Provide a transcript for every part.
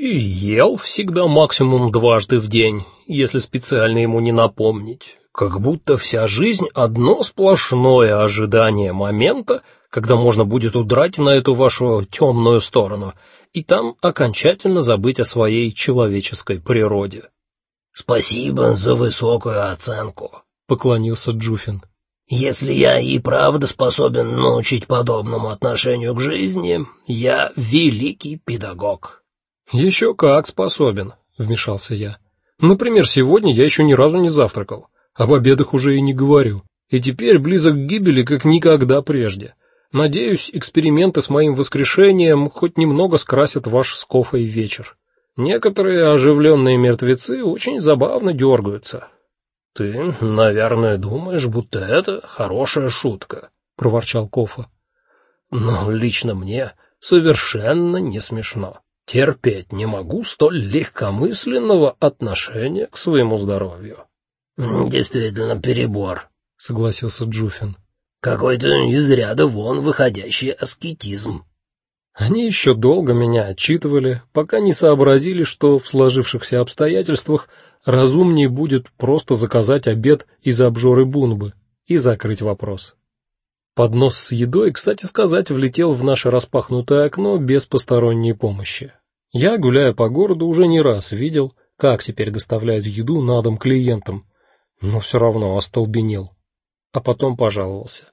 И ел всегда максимум дважды в день, если специально ему не напомнить. Как будто вся жизнь одно сплошное ожидание момента, когда можно будет удрать на эту вашу темную сторону и там окончательно забыть о своей человеческой природе. Спасибо за высокую оценку, поклонился Джуфин. Если я и правда способен научить подобному отношению к жизни, я великий педагог. Еще как способен, вмешался я. Например, сегодня я еще ни разу не завтракал, об обедах уже и не говорю. И теперь близок к гибели, как никогда прежде. Надеюсь, эксперименты с моим воскрешением хоть немного скрасят ваш с Кофой вечер. Некоторые оживленные мертвецы очень забавно дергаются. Ты, наверное, думаешь, будто это хорошая шутка, проворчал Кофа. Но лично мне совершенно не смешно. Терпеть не могу столь легкомысленного отношения к своему здоровью. Действительно перебор, согласился Джуфин. Какой-то из ряда вон выходящий аскетизм. Они еще долго меня отчитывали, пока не сообразили, что в сложившихся обстоятельствах разумнее будет просто заказать обед из обжоры бунбы и закрыть вопрос. Поднос с едой, кстати сказать, влетел в наше распахнутое окно без посторонней помощи. Я, гуляя по городу, уже не раз видел, как теперь доставляют еду на дом клиентам, но все равно остолбенел. А потом пожаловался.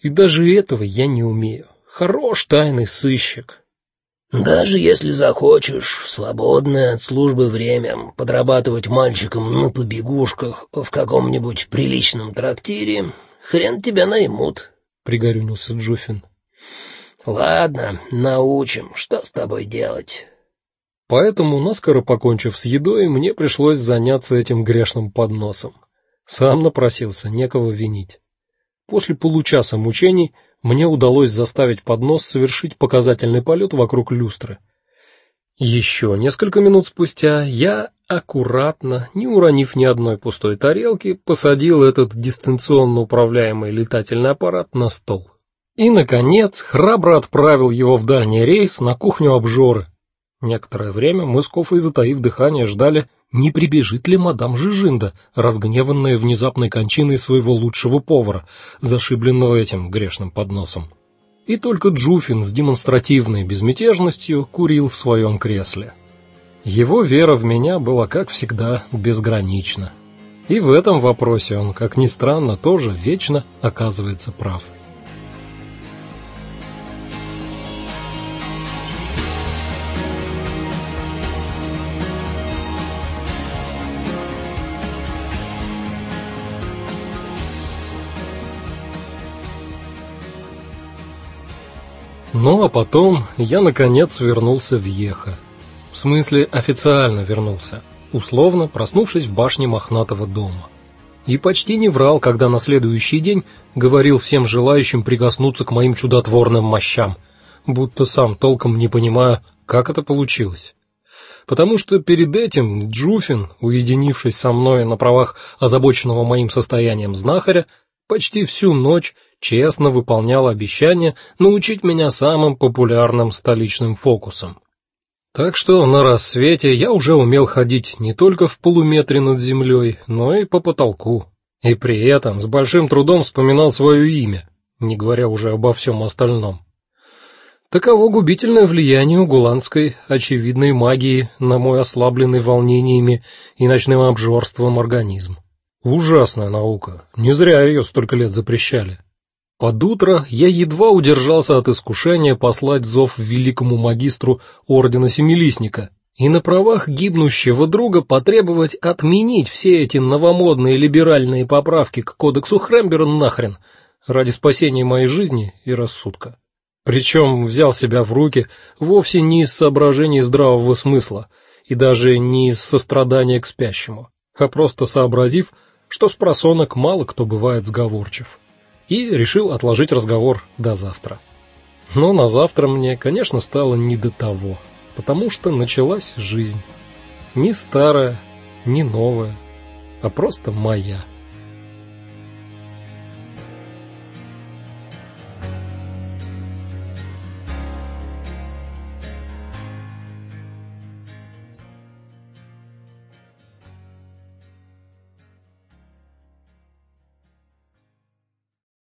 И даже этого я не умею. Хорош тайный сыщик. Даже если захочешь в свободное от службы время подрабатывать мальчиком на побегушках в каком-нибудь приличном трактире, хрен тебя наймут, пригорюнился Джуфин. Ладно, научим, что с тобой делать. Поэтому, наскоро покончив с едой, мне пришлось заняться этим грешным подносом. Сам напросился, некого винить. После получаса мучений мне удалось заставить поднос совершить показательный полет вокруг люстры. Еще несколько минут спустя я аккуратно, не уронив ни одной пустой тарелки, посадил этот дистанционно управляемый летательный аппарат на стол. И наконец храбро отправил его в дальний рейс на кухню обжоры. Некоторое время мы с Кофой, затаив дыхание, ждали, не прибежит ли мадам Жижинда, разгневанная внезапной кончиной своего лучшего повара, зашибленного этим грешным подносом. И только Джуфин с демонстративной безмятежностью курил в своем кресле. Его вера в меня была, как всегда, безгранична. И в этом вопросе он, как ни странно, тоже вечно оказывается прав. Ну а потом я наконец вернулся в Ехо. В смысле, официально вернулся, условно проснувшись в башне мохнатого дома. И почти не врал, когда на следующий день говорил всем желающим прикоснуться к моим чудотворным мощам, будто сам толком не понимая, как это получилось. Потому что перед этим Джуфин, уединившись со мной на правах озабоченного моим состоянием знахаря, почти всю ночь честно выполнял обещание научить меня самым популярным столичным фокусам. Так что на рассвете я уже умел ходить не только в полуметре над землей, но и по потолку. И при этом с большим трудом вспоминал свое имя, не говоря уже обо всем остальном. Таково губительное влияние угуланской очевидной магии на мой ослабленный волнениями и ночным обжорством организм. Ужасная наука. Не зря ее столько лет запрещали. Под утро я едва удержался от искушения послать зов великому магистру ордена Семилистника и на правах гибнущего друга потребовать отменить все эти новомодные либеральные поправки к кодексу Хрембера нахрен ради спасения моей жизни и рассудка. Причем взял себя в руки вовсе не из соображений здравого смысла и даже не из сострадания к спящему, а просто сообразив, что с просонок мало кто бывает сговорчив. И решил отложить разговор до завтра. Но на завтра мне, конечно, стало не до того, потому что началась жизнь. Не старая, не новая, а просто моя.